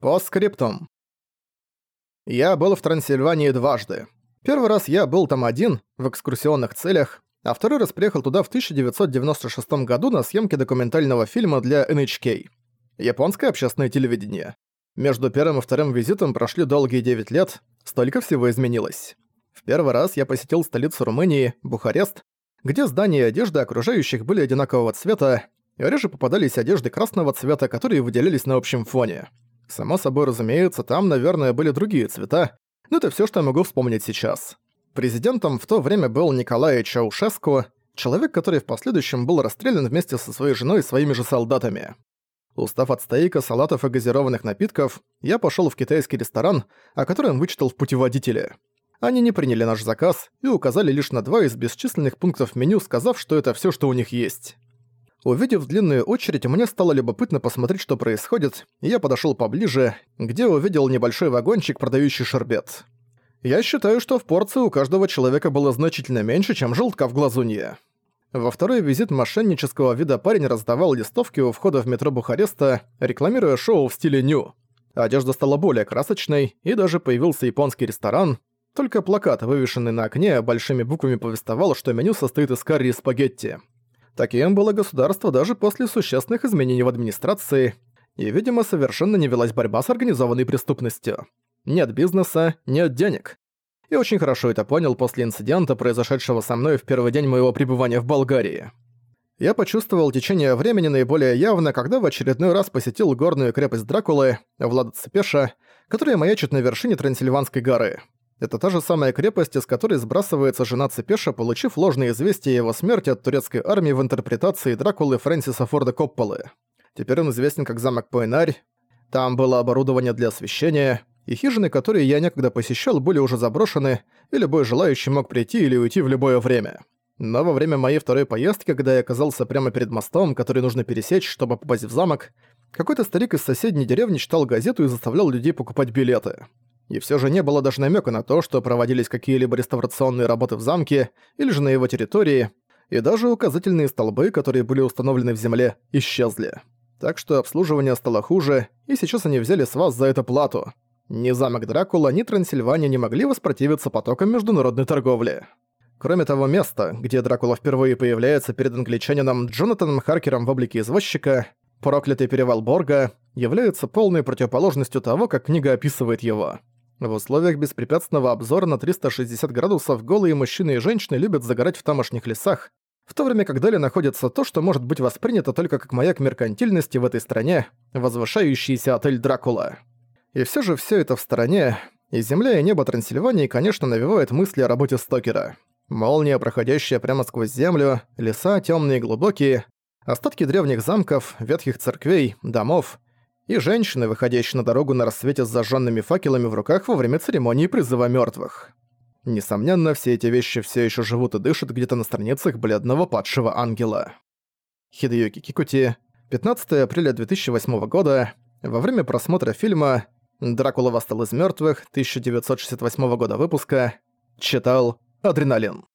По скриптум. Я был в Трансильвании дважды. Первый раз я был там один, в экскурсионных целях, а второй раз приехал туда в 1996 году на съемки документального фильма для NHK. Японское общественное телевидение. Между первым и вторым визитом прошли долгие 9 лет, столько всего изменилось. В первый раз я посетил столицу Румынии, Бухарест, где здания и одежда окружающих были одинакового цвета, и реже попадались одежды красного цвета, которые выделялись на общем фоне. Само собой разумеется, там, наверное, были другие цвета, но это все, что я могу вспомнить сейчас. Президентом в то время был Николай Чаушеску, человек, который в последующем был расстрелян вместе со своей женой и своими же солдатами. Устав от стейка, салатов и газированных напитков, я пошел в китайский ресторан, о котором вычитал в путеводителе. Они не приняли наш заказ и указали лишь на два из бесчисленных пунктов меню, сказав, что это все, что у них есть. Увидев длинную очередь, мне стало любопытно посмотреть, что происходит, и я подошёл поближе, где увидел небольшой вагончик, продающий шербет. Я считаю, что в порции у каждого человека было значительно меньше, чем желтка в глазунье. Во второй визит мошеннического вида парень раздавал листовки у входа в метро Бухареста, рекламируя шоу в стиле ню. Одежда стала более красочной, и даже появился японский ресторан. Только плакат, вывешенный на окне, большими буквами повествовал, что меню состоит из карри и спагетти. Таким было государство даже после существенных изменений в администрации, и, видимо, совершенно не велась борьба с организованной преступностью. Нет бизнеса, нет денег. И очень хорошо это понял после инцидента, произошедшего со мной в первый день моего пребывания в Болгарии. Я почувствовал течение времени наиболее явно, когда в очередной раз посетил горную крепость Дракулы, Влада Цепеша, которая маячит на вершине Трансильванской горы. Это та же самая крепость, из которой сбрасывается жена Цепеша, получив ложное известие о его смерти от турецкой армии в интерпретации Дракулы Фрэнсиса Форда Копполы. Теперь он известен как замок Пойнарь. Там было оборудование для освещения, и хижины, которые я некогда посещал, были уже заброшены, и любой желающий мог прийти или уйти в любое время. Но во время моей второй поездки, когда я оказался прямо перед мостом, который нужно пересечь, чтобы попасть в замок, какой-то старик из соседней деревни читал газету и заставлял людей покупать билеты. И все же не было даже намека на то, что проводились какие-либо реставрационные работы в замке или же на его территории, и даже указательные столбы, которые были установлены в земле, исчезли. Так что обслуживание стало хуже, и сейчас они взяли с вас за это плату. Ни замок Дракула, ни Трансильвания не могли воспротивиться потокам международной торговли. Кроме того места, где Дракула впервые появляется перед англичанином Джонатаном Харкером в облике извозчика, проклятый перевал Борга является полной противоположностью того, как книга описывает его. В условиях беспрепятственного обзора на 360 градусов голые мужчины и женщины любят загорать в тамошних лесах, в то время как далее находится то, что может быть воспринято только как маяк меркантильности в этой стране, возвышающийся отель Дракула. И все же все это в стороне, и земля и небо Трансильвании, конечно, навевают мысли о работе Стокера. Молния, проходящая прямо сквозь землю, леса темные и глубокие, остатки древних замков, ветхих церквей, домов — и женщины, выходящие на дорогу на рассвете с зажженными факелами в руках во время церемонии призыва мертвых. Несомненно, все эти вещи все еще живут и дышат где-то на страницах бледного падшего ангела. Хидеюки Кикути, 15 апреля 2008 года, во время просмотра фильма «Дракула восстал из мертвых» 1968 года выпуска, читал «Адреналин».